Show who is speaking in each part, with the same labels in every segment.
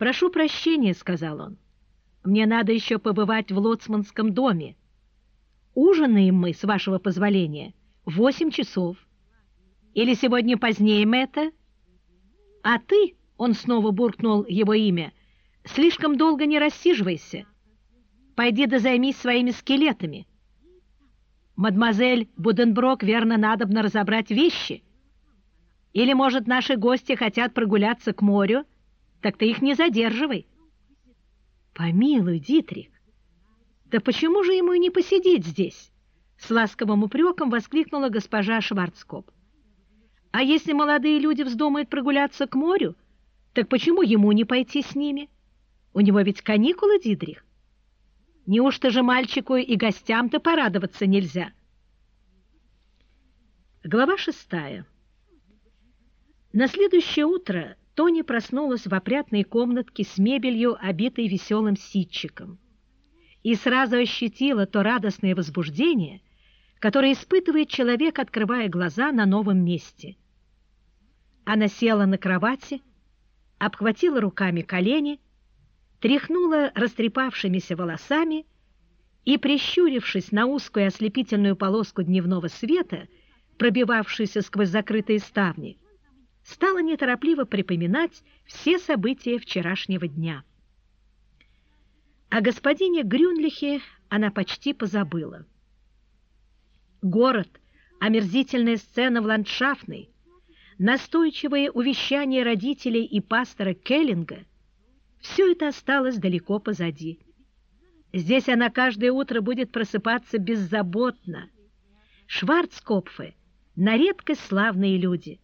Speaker 1: «Прошу прощения», — сказал он. «Мне надо еще побывать в Лоцманском доме. Ужинаем мы, с вашего позволения, в восемь часов. Или сегодня позднее, Мэтта? А ты, — он снова буркнул его имя, — слишком долго не рассиживайся. Пойди да займись своими скелетами. Мадемуазель Буденброк, верно, надобно разобрать вещи. Или, может, наши гости хотят прогуляться к морю, так ты их не задерживай. Помилуй, Дитрих, да почему же ему не посидеть здесь? С ласковым упреком воскликнула госпожа Шварцкоп. А если молодые люди вздумают прогуляться к морю, так почему ему не пойти с ними? У него ведь каникулы, Дидрих. Неужто же мальчику и гостям-то порадоваться нельзя? Глава шестая. На следующее утро Тони проснулась в опрятной комнатке с мебелью, обитой веселым ситчиком, и сразу ощутила то радостное возбуждение, которое испытывает человек, открывая глаза на новом месте. Она села на кровати, обхватила руками колени, тряхнула растрепавшимися волосами и, прищурившись на узкую ослепительную полоску дневного света, пробивавшуюся сквозь закрытые ставни, стала неторопливо припоминать все события вчерашнего дня. О господине Грюнлихе она почти позабыла. Город, омерзительная сцена в ландшафтной, настойчивое увещание родителей и пастора Келлинга – все это осталось далеко позади. Здесь она каждое утро будет просыпаться беззаботно. Шварцкопфы – на редкость славные люди.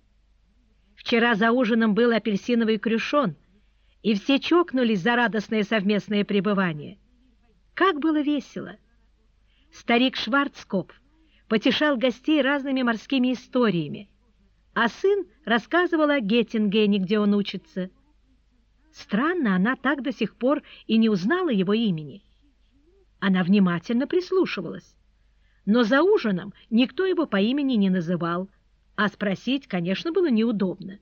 Speaker 1: Вчера за ужином был апельсиновый крюшон, и все чокнулись за радостное совместное пребывание. Как было весело! Старик Шварцкопф потешал гостей разными морскими историями, а сын рассказывал о Геттингене, где он учится. Странно, она так до сих пор и не узнала его имени. Она внимательно прислушивалась, но за ужином никто его по имени не называл, а спросить, конечно, было неудобно.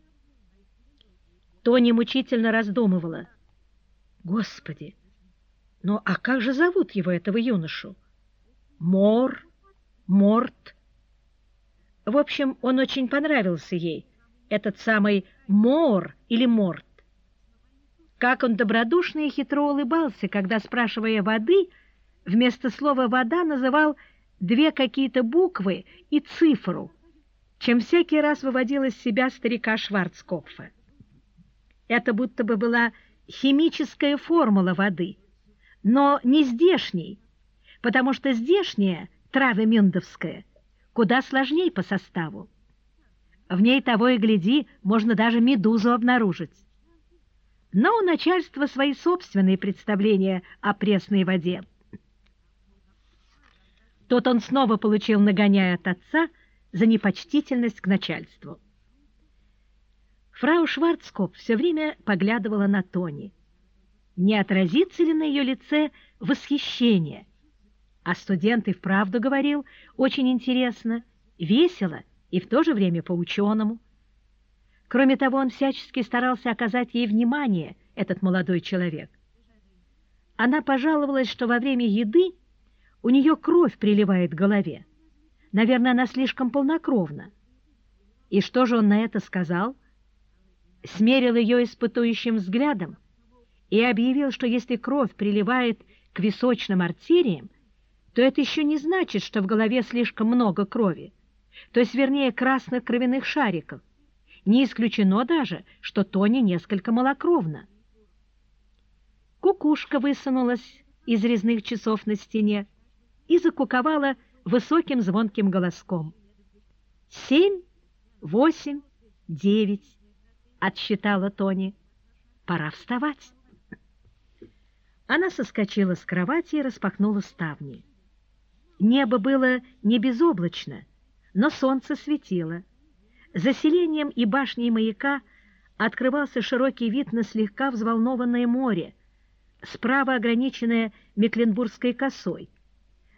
Speaker 1: Тони мучительно раздумывала. Господи, ну а как же зовут его, этого юношу? Мор, Морт, в общем, он очень понравился ей, этот самый Мор или Морт. Как он добродушно и хитро улыбался, когда, спрашивая воды, вместо слова «вода» называл две какие-то буквы и цифру, чем всякий раз выводил из себя старика Шварцкопфа. Это будто бы была химическая формула воды, но не здешней, потому что здешняя, траве-мюндовская, куда сложнее по составу. В ней того и гляди, можно даже медузу обнаружить. Но у начальства свои собственные представления о пресной воде. Тут он снова получил нагоняя от отца за непочтительность к начальству. Фрау Шварцкоп все время поглядывала на Тони. Не отразится ли на ее лице восхищение – а студент и вправду говорил очень интересно, весело и в то же время по-ученому. Кроме того, он всячески старался оказать ей внимание, этот молодой человек. Она пожаловалась, что во время еды у нее кровь приливает к голове. Наверное, она слишком полнокровна. И что же он на это сказал? Смерил ее испытующим взглядом и объявил, что если кровь приливает к височным артериям, то это еще не значит, что в голове слишком много крови, то есть, вернее, красных кровяных шариков. Не исключено даже, что Тони несколько малокровна. Кукушка высунулась из резных часов на стене и закуковала высоким звонким голоском. «Семь, восемь, девять», — отсчитала Тони. «Пора вставать». Она соскочила с кровати и распахнула ставни. Небо было не безоблачно, но солнце светило. За селением и башней маяка открывался широкий вид на слегка взволнованное море, справа ограниченное Мекленбургской косой.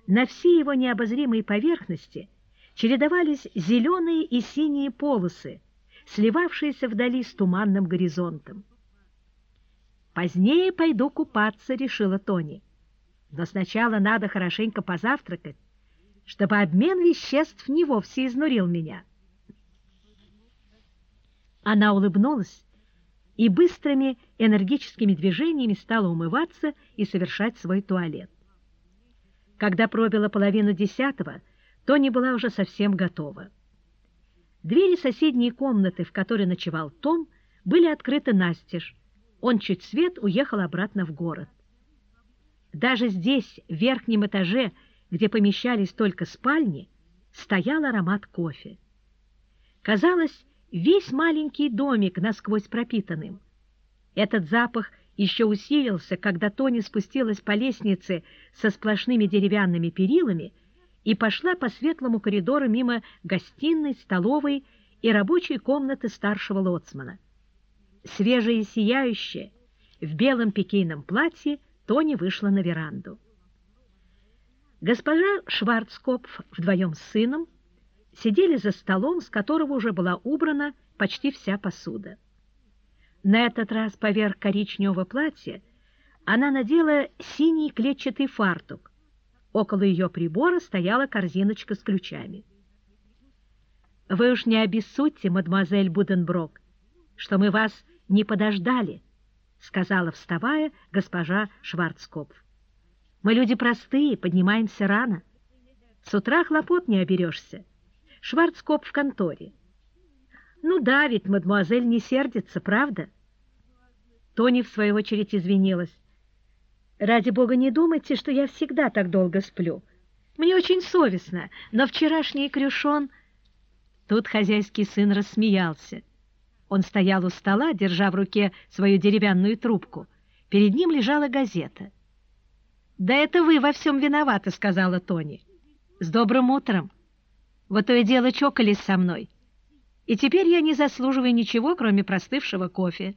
Speaker 1: На всей его необозримой поверхности чередовались зеленые и синие полосы, сливавшиеся вдали с туманным горизонтом. «Позднее пойду купаться», — решила Тони. «Но сначала надо хорошенько позавтракать, чтобы обмен веществ не вовсе изнурил меня». Она улыбнулась и быстрыми энергическими движениями стала умываться и совершать свой туалет. Когда пробила половину десятого, Тони была уже совсем готова. Двери соседней комнаты, в которой ночевал Том, были открыты настежь. Он чуть свет уехал обратно в город. Даже здесь, в верхнем этаже, где помещались только спальни, стоял аромат кофе. Казалось, весь маленький домик насквозь пропитанным. Этот запах еще усилился, когда Тони спустилась по лестнице со сплошными деревянными перилами и пошла по светлому коридору мимо гостиной, столовой и рабочей комнаты старшего лоцмана. Свежая и сияющая, в белом пикейном платье, Тони вышла на веранду. Госпожа Шварцкопф вдвоем с сыном сидели за столом, с которого уже была убрана почти вся посуда. На этот раз поверх коричневого платья она надела синий клетчатый фартук. Около ее прибора стояла корзиночка с ключами. «Вы уж не обессудьте, мадемуазель Буденброк, что мы вас не подождали», сказала, вставая, госпожа Шварцкопф. «Мы люди простые, поднимаемся рано. С утра хлопот не оберешься. Шварцкоп в конторе. Ну да, ведь мадемуазель не сердится, правда? Тони, в свою очередь, извинилась. Ради бога, не думайте, что я всегда так долго сплю. Мне очень совестно, но вчерашний крюшон... Тут хозяйский сын рассмеялся. Он стоял у стола, держа в руке свою деревянную трубку. Перед ним лежала газета. «Да это вы во всем виноваты», — сказала Тони. «С добрым утром!» Вот то и дело чокались со мной. И теперь я не заслуживаю ничего, кроме простывшего кофе.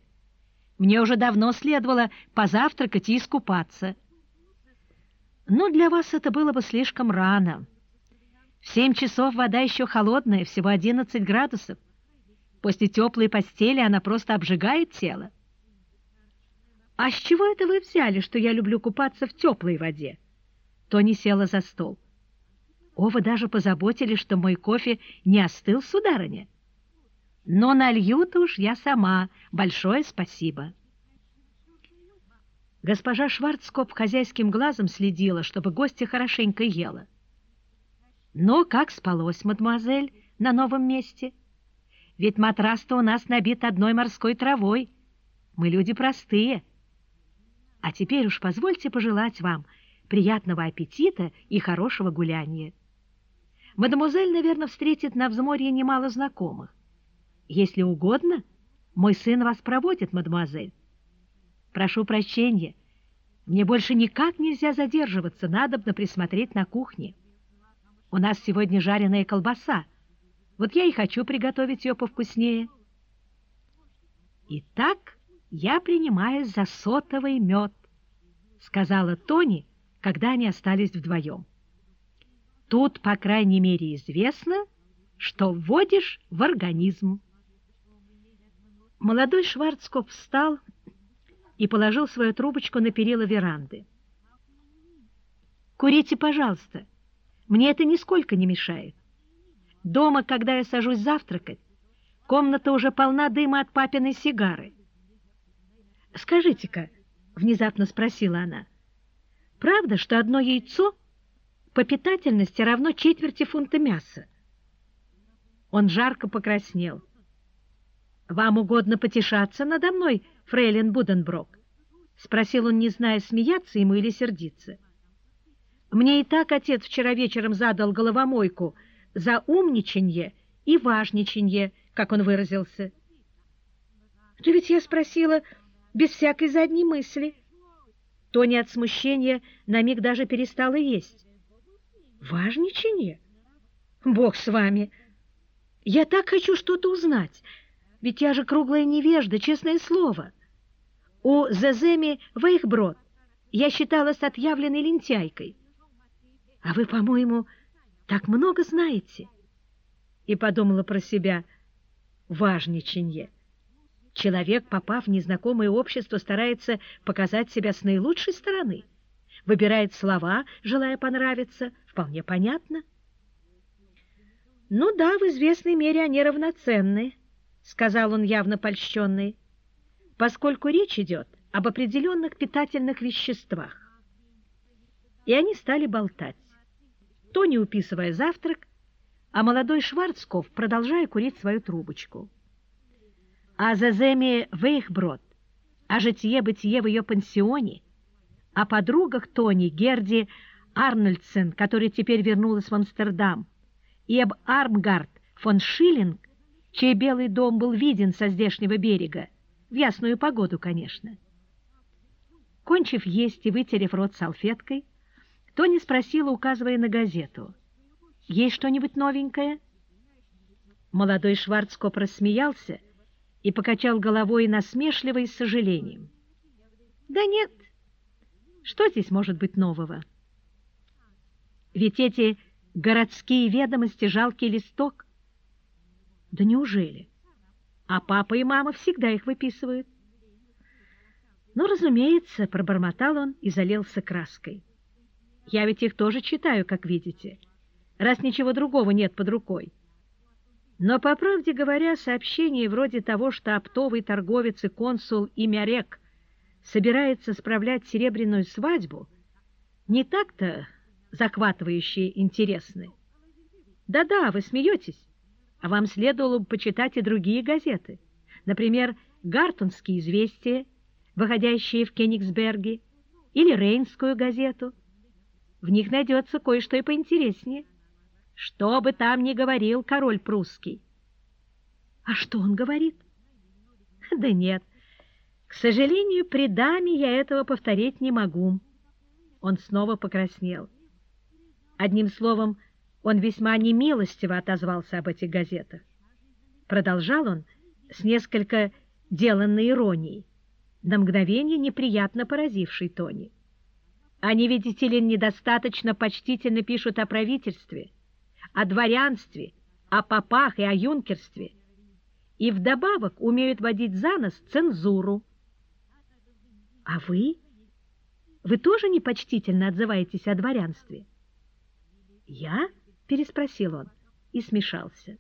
Speaker 1: Мне уже давно следовало позавтракать и искупаться. Но для вас это было бы слишком рано. В семь часов вода еще холодная, всего 11 градусов. После теплой постели она просто обжигает тело. «А с чего это вы взяли, что я люблю купаться в теплой воде?» Тони села за стол. О, вы даже позаботились, что мой кофе не остыл, сударыня. Но налью-то уж я сама. Большое спасибо. Госпожа Шварцкоп хозяйским глазом следила, чтобы гостья хорошенько ела. Но как спалось, мадемуазель, на новом месте? Ведь матрас-то у нас набит одной морской травой. Мы люди простые. А теперь уж позвольте пожелать вам приятного аппетита и хорошего гуляния. Мадемуазель, наверное, встретит на взморье немало знакомых. Если угодно, мой сын вас проводит, мадемуазель. Прошу прощения, мне больше никак нельзя задерживаться, надобно присмотреть на кухне. У нас сегодня жареная колбаса, вот я и хочу приготовить ее повкуснее. Итак, я принимаюсь за сотовый мед, сказала Тони, когда они остались вдвоем. Тут, по крайней мере, известно, что вводишь в организм. Молодой Шварцкоп встал и положил свою трубочку на перила веранды. «Курите, пожалуйста, мне это нисколько не мешает. Дома, когда я сажусь завтракать, комната уже полна дыма от папиной сигары. «Скажите-ка», — внезапно спросила она, — «правда, что одно яйцо по питательности равно четверти фунта мяса. Он жарко покраснел. «Вам угодно потешаться надо мной, фрейлин Буденброк?» — спросил он, не зная, смеяться ему или сердиться. «Мне и так отец вчера вечером задал головомойку за умничанье и важничанье, как он выразился». «Да ведь я спросила без всякой задней мысли». Тони от смущения на миг даже перестала есть. Важничание? Бог с вами! Я так хочу что-то узнать, ведь я же круглая невежда, честное слово. У Зеземи Вейхброд я считалась отъявленной лентяйкой. А вы, по-моему, так много знаете. И подумала про себя, важничанье. Человек, попав в незнакомое общество, старается показать себя с наилучшей стороны. Выбирает слова, желая понравиться. Вполне понятно. «Ну да, в известной мере они равноценны», — сказал он явно польщенный, «поскольку речь идет об определенных питательных веществах». И они стали болтать. Тони уписывая завтрак, а молодой Шварцков продолжая курить свою трубочку. О Заземе Вейхброд, о житие-бытие в ее пансионе, о подругах Тони, Герди Арнольдсен, которая теперь вернулась в Амстердам, и об Армгард фон Шиллинг, чей белый дом был виден со здешнего берега, в ясную погоду, конечно. Кончив есть и вытерев рот салфеткой, Тони спросила, указывая на газету, «Есть что-нибудь новенькое?» Молодой Шварцкоп рассмеялся и покачал головой насмешливо и с сожалением. «Да нет, что здесь может быть нового? Ведь эти городские ведомости — жалкий листок. Да неужели? А папа и мама всегда их выписывают. Ну, разумеется, пробормотал он и залился краской. Я ведь их тоже читаю, как видите, раз ничего другого нет под рукой. Но, по правде говоря, сообщение вроде того, что оптовый торговец и консул Имярек собирается справлять серебряную свадьбу, не так-то захватывающие интересны. Да-да, вы смеетесь, а вам следовало бы почитать и другие газеты, например, «Гартунские известия», выходящие в Кенигсберге, или «Рейнскую газету», в них найдется кое-что и поинтереснее. Что бы там ни говорил король прусский. А что он говорит? Да нет, к сожалению, при даме я этого повторить не могу. Он снова покраснел. Одним словом, он весьма немилостиво отозвался об этих газетах. Продолжал он с несколько деланной иронией, на мгновение неприятно поразившей Тони. Они, видите ли, недостаточно почтительно пишут о правительстве, о дворянстве, о попах и о юнкерстве, и вдобавок умеют водить за нос цензуру. А вы? Вы тоже непочтительно отзываетесь о дворянстве? Я? Переспросил он и смешался.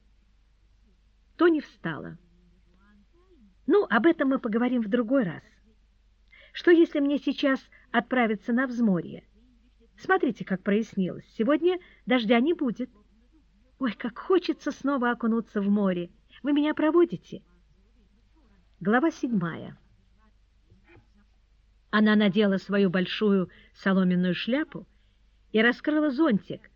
Speaker 1: Тони встала. Ну, об этом мы поговорим в другой раз. Что, если мне сейчас отправиться на взморье? Смотрите, как прояснилось. Сегодня дождя не будет. Ой, как хочется снова окунуться в море. Вы меня проводите? Глава седьмая. Она надела свою большую соломенную шляпу и раскрыла зонтик,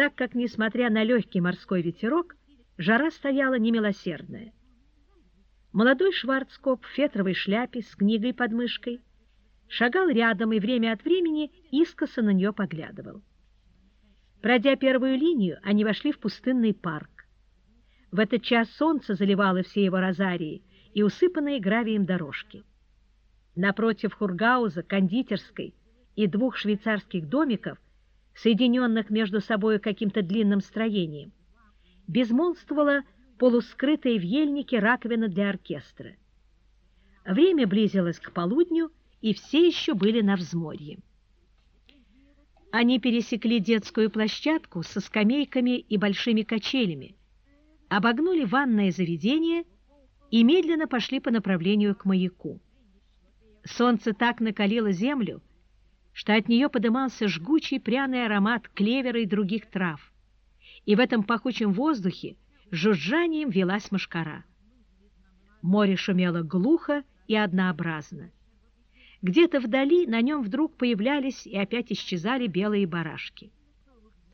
Speaker 1: так как, несмотря на легкий морской ветерок, жара стояла немилосердная. Молодой Шварцкоп в фетровой шляпе с книгой под мышкой шагал рядом и время от времени искоса на нее поглядывал. Пройдя первую линию, они вошли в пустынный парк. В этот час солнце заливало все его розарии и усыпанные гравием дорожки. Напротив Хургауза, кондитерской и двух швейцарских домиков, соединенных между собой каким-то длинным строением, безмолвствовала полускрытая в ельнике раковина для оркестра. Время близилось к полудню, и все еще были на взморье. Они пересекли детскую площадку со скамейками и большими качелями, обогнули ванное заведение и медленно пошли по направлению к маяку. Солнце так накалило землю, что от нее подымался жгучий пряный аромат клевера и других трав, и в этом пахучем воздухе жужжанием велась мошкара. Море шумело глухо и однообразно. Где-то вдали на нем вдруг появлялись и опять исчезали белые барашки.